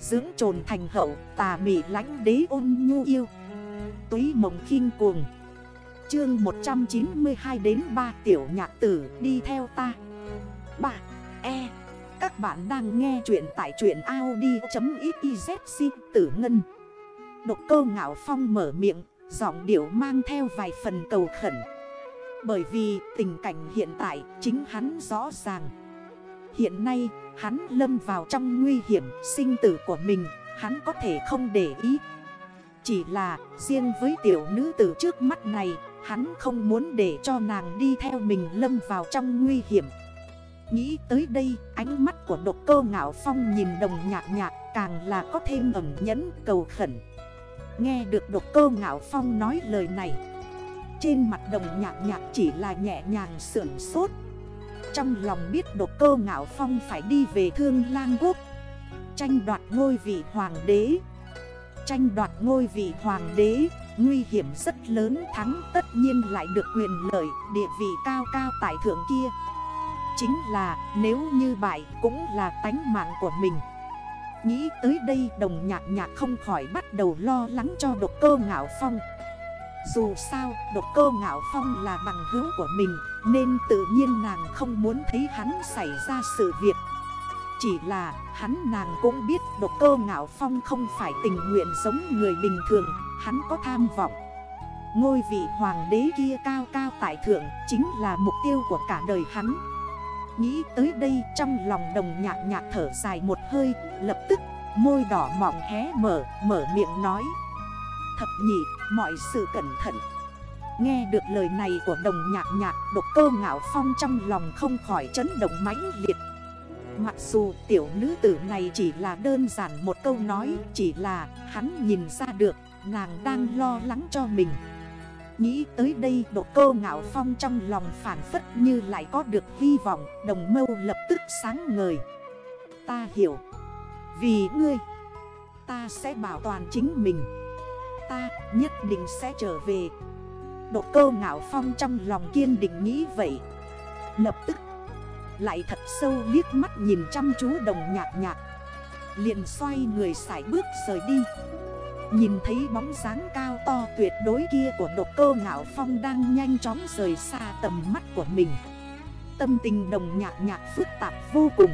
Dưỡng trồn thành hậu, tà mị lánh đế ôn nhu yêu. Túy mộng khinh cuồng. Chương 192 đến 3 tiểu nhạc tử, đi theo ta. 3. E. Các bạn đang nghe chuyện tại truyện Audi.xyz tử ngân. Độc câu ngạo phong mở miệng, Giọng điệu mang theo vài phần cầu khẩn. Bởi vì tình cảnh hiện tại chính hắn rõ ràng. Hiện nay hắn lâm vào trong nguy hiểm sinh tử của mình, Hắn có thể không để ý. Chỉ là riêng với tiểu nữ tử trước mắt này, Hắn không muốn để cho nàng đi theo mình lâm vào trong nguy hiểm. Nghĩ tới đây, ánh mắt của độc cơ ngạo phong nhìn đồng nhạc nhạc Càng là có thêm ẩm nhẫn, cầu khẩn. Nghe được độc cơ ngạo phong nói lời này, Trên mặt đồng nhạc nhạc chỉ là nhẹ nhàng sưởng sốt. Trong lòng biết độc cơ ngạo phong phải đi về thương lang quốc. Tranh đoạt ngôi vị hoàng đế. Tranh đoạt ngôi vị hoàng đế, Nguy hiểm rất lớn, thắng tất nhiên lại được quyền lợi, địa vị cao cao tại thượng kia. Chính là, nếu như bại cũng là tánh mạng của mình. Nghĩ tới đây, đồng nhạc nhạc không khỏi bắt đầu lo lắng cho độc cơ ngạo phong. Dù sao độc cơ ngạo phong là bằng hữu của mình nên tự nhiên nàng không muốn thấy hắn xảy ra sự việc. Chỉ là hắn nàng cũng biết độc cơ ngạo phong không phải tình nguyện giống người bình thường, Hắn có tham vọng. Ngôi vị hoàng đế kia cao cao tại thượng Chính là mục tiêu của cả đời hắn. Nghĩ tới đây trong lòng đồng nhạc nhạc thở dài một hơi, Lập tức môi đỏ mỏng hé mở Mở miệng nói. Thập nhị, mọi sự cẩn thận. Nghe được lời này của đồng nhạc nhạc, Độc cơ ngạo phong trong lòng không khỏi chấn động mãnh liệt. Mặc dù tiểu nữ tử này chỉ là đơn giản một câu nói, Chỉ là hắn nhìn ra được, nàng đang lo lắng cho mình. Nghĩ tới đây độ cơ ngạo phong trong lòng phản phất như lại có được hy vọng, Đồng mâu lập tức sáng ngời. Ta hiểu. Vì ngươi, Ta sẽ bảo toàn chính mình. Ta nhất định sẽ trở về. Độ cơ ngạo phong trong lòng kiên định nghĩ vậy. Lập tức, Lại thật sâu liếc mắt nhìn chăm chú đồng nhạc nhạc. Liền xoay người sải bước rời đi. Nhìn thấy bóng dáng cao to tuyệt đối kia của độc cơ ngạo phong đang nhanh chóng rời xa tầm mắt của mình. Tâm tình đồng nhạc nhạc phức tạp vô cùng.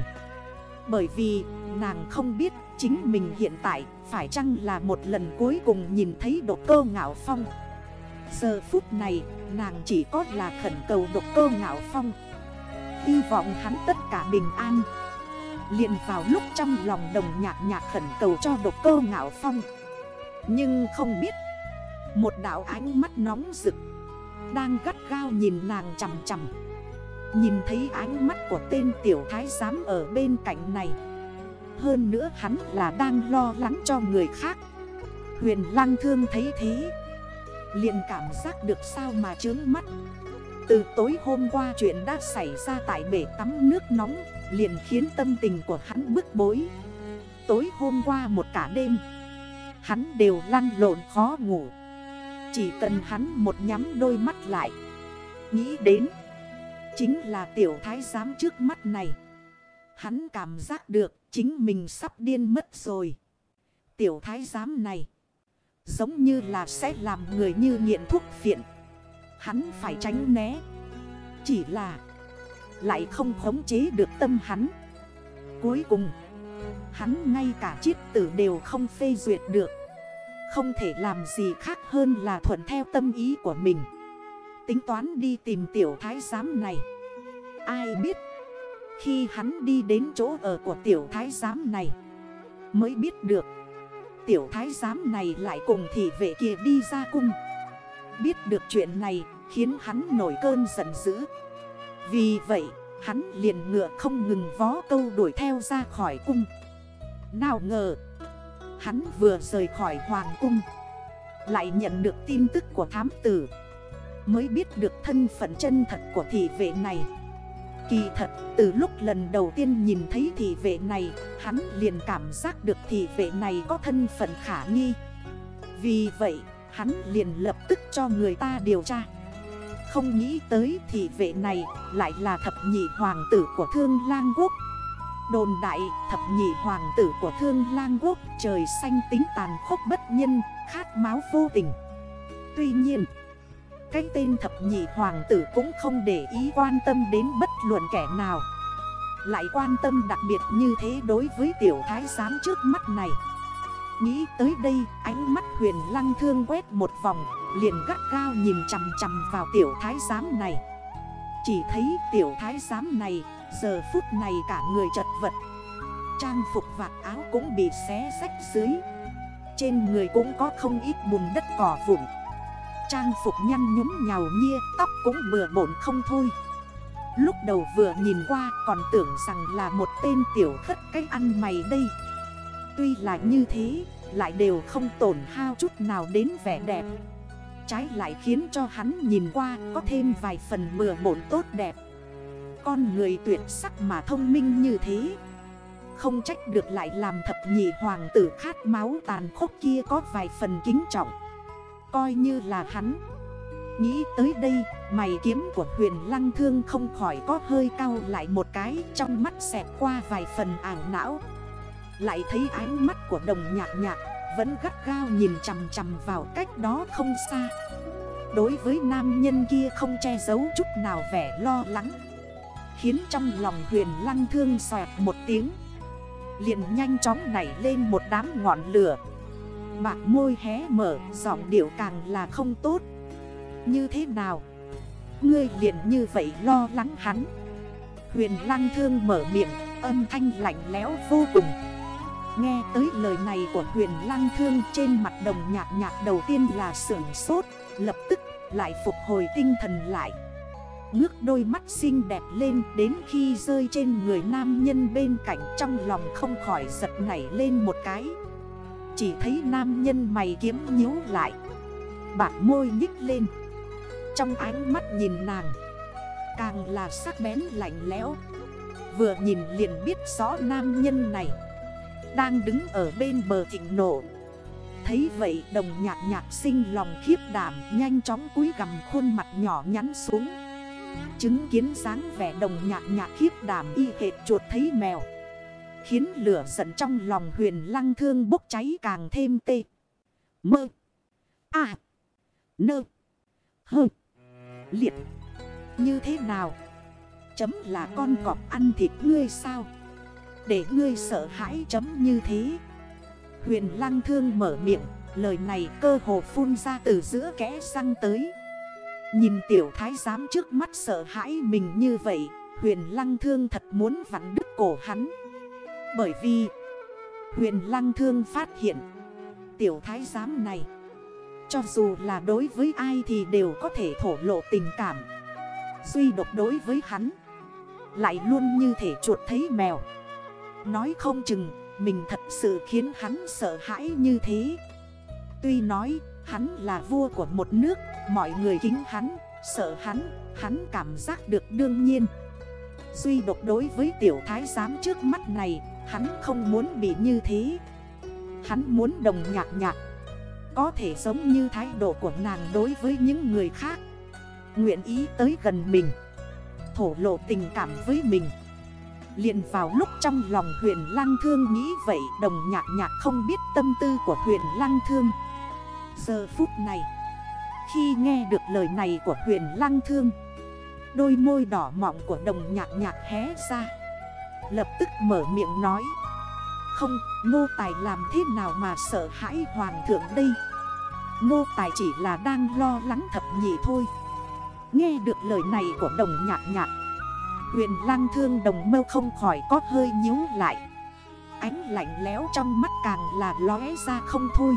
Bởi vì, nàng không biết chính mình hiện tại phải chăng là một lần cuối cùng nhìn thấy độc cơ ngạo phong. Giờ phút này, nàng chỉ có là khẩn cầu độc cơ ngạo phong. Hy vọng hắn tất cả bình an. Liền vào lúc trong lòng đồng nhạc nhạc khẩn cầu cho độc cơ ngạo phong. Nhưng không biết, Một đảo ánh mắt nóng rực, Đang gắt gao nhìn nàng chầm chầm Nhìn thấy ánh mắt của tên tiểu thái giám ở bên cạnh này, Hơn nữa hắn là đang lo lắng cho người khác. Huyền lăng thương thấy thế liền cảm giác được sao mà chướng mắt. Từ tối hôm qua chuyện đã xảy ra tại bể tắm nước nóng, Liền khiến tâm tình của hắn bức bối. Tối hôm qua một cả đêm, Hắn đều lăn lộn khó ngủ. Chỉ cần hắn một nhắm đôi mắt lại, Nghĩ đến, Chính là tiểu thái giám trước mắt này. Hắn cảm giác được chính mình sắp điên mất rồi. Tiểu thái giám này Giống như là sẽ làm người như nghiện thuốc phiện. Hắn phải tránh né. Chỉ là Lại không khống chế được tâm hắn. Cuối cùng, Hắn ngay cả chiếc tử đều không phê duyệt được. Không thể làm gì khác hơn là thuận theo tâm ý của mình. Tính toán đi tìm tiểu thái giám này. Ai biết, Khi hắn đi đến chỗ ở của tiểu thái giám này, Mới biết được. Tiểu thái giám này lại cùng thị vệ kia đi ra cung. Biết được chuyện này, khiến hắn nổi cơn giận dữ. Vì vậy, hắn liền ngựa không ngừng vó câu đuổi theo ra khỏi cung. Nào ngờ, Hắn vừa rời khỏi hoàng cung, Lại nhận được tin tức của thám tử, Mới biết được thân phận chân thật của thị vệ này. Kỳ thật, từ lúc lần đầu tiên nhìn thấy thị vệ này, Hắn liền cảm giác được thị vệ này có thân phận khả nghi. Vì vậy, hắn liền lập tức cho người ta điều tra. Không nghĩ tới thị vệ này lại là thập nhị hoàng tử của thương lang quốc. Đồn đại, thập nhị hoàng tử của thương lang quốc, Trời xanh tính tàn khốc bất nhân, Khát máu vô tình. Tuy nhiên cái tên thập nhị hoàng tử cũng không để ý quan tâm đến bất luận kẻ nào. Lại quan tâm đặc biệt như thế đối với tiểu thái giám trước mắt này. Nghĩ tới đây, ánh mắt huyền lăng thương quét một vòng, Liền gắt gao nhìn chằm chằm vào tiểu thái giám này. Chỉ thấy tiểu thái giám này, Giờ phút này cả người chật vật. Trang phục vạt áo cũng bị xé sách dưới. Trên người cũng có không ít bùn đất cỏ vụn. Trang phục nhăn nhúm nhào nhia, Tóc cũng bừa bộn không thôi. Lúc đầu vừa nhìn qua còn tưởng rằng là một tên tiểu khất cách ăn mày đây. Tuy là như thế, Lại đều không tổn hao chút nào đến vẻ đẹp. Trái lại khiến cho hắn nhìn qua có thêm vài phần bừa bộn tốt đẹp. Con người tuyệt sắc mà thông minh như thế. Không trách được lại làm thập nhị hoàng tử khát máu tàn khốc kia có vài phần kính trọng. Coi như là hắn. Nghĩ tới đây, mày kiếm của huyền lăng thương không khỏi có hơi cao lại một cái Trong mắt xẹt qua vài phần ảng não. Lại thấy ánh mắt của đồng nhạc nhạc Vẫn gắt gao nhìn chằm chằm vào cách đó không xa. Đối với nam nhân kia không che giấu chút nào vẻ lo lắng. Khiến trong lòng huyền lăng thương xoẹt một tiếng. Liền nhanh chóng nảy lên một đám ngọn lửa. Bạc môi hé mở, giọng điệu càng là không tốt. Như thế nào? Ngươi liền như vậy lo lắng hắn. Huyền lăng thương mở miệng, Âm thanh lạnh lẽo vô cùng. Nghe tới lời này của huyền lăng thương Trên mặt đồng nhạc nhạc đầu tiên là sưởng sốt, Lập tức lại phục hồi tinh thần lại. Ngước đôi mắt xinh đẹp lên đến khi rơi trên người nam nhân bên cạnh trong lòng không khỏi giật nảy lên một cái. Chỉ thấy nam nhân mày kiếm nhíu lại. Bạc môi nhích lên. Trong ánh mắt nhìn nàng, Càng là sắc bén lạnh lẽo. Vừa nhìn liền biết rõ nam nhân này Đang đứng ở bên bờ thịnh nộ. Thấy vậy đồng nhạc nhạc sinh lòng khiếp đảm, Nhanh chóng cúi gầm khuôn mặt nhỏ nhắn xuống. Chứng kiến sáng vẻ đồng nhạc nhạc khiếp đảm y hệt chuột thấy mèo. Khiến lửa giận trong lòng huyền lăng thương bốc cháy càng thêm tê. Mơ. À Nơ. Hơ. Liệt. Như thế nào? Chấm là con cọp ăn thịt ngươi sao? Để ngươi sợ hãi chấm như thế. Huyền lăng thương mở miệng, Lời này cơ hồ phun ra từ giữa kẽ răng tới. Nhìn tiểu thái giám trước mắt sợ hãi mình như vậy, Huyền lăng thương thật muốn vặn đứt cổ hắn. Bởi vì Huyền lăng thương phát hiện Tiểu thái giám này Cho dù là đối với ai thì đều có thể thổ lộ tình cảm. Duy độc đối với hắn Lại luôn như thể chuột thấy mèo. Nói không chừng Mình thật sự khiến hắn sợ hãi như thế. Tuy nói hắn là vua của một nước Mọi người kính hắn, sợ hắn, hắn cảm giác được đương nhiên. Duy độc đối với tiểu thái giám trước mắt này, Hắn không muốn bị như thế. Hắn muốn đồng nhạc nhạc. Có thể giống như thái độ của nàng đối với những người khác. Nguyện ý tới gần mình. Thổ lộ tình cảm với mình. Liền vào lúc trong lòng huyền lăng thương nghĩ vậy, Đồng nhạc nhạc không biết tâm tư của huyền lăng thương. Giờ phút này, Khi nghe được lời này của huyền lăng thương Đôi môi đỏ mọng của đồng nhạc nhạc hé ra. Lập tức mở miệng nói Không, nô tài làm thế nào mà sợ hãi hoàng thượng đây? Nô tài chỉ là đang lo lắng thập nhị thôi. Nghe được lời này của đồng nhạc nhạc Huyền lang thương đồng mâu không khỏi có hơi nhíu lại. Ánh lạnh léo trong mắt càng là lóe ra không thôi.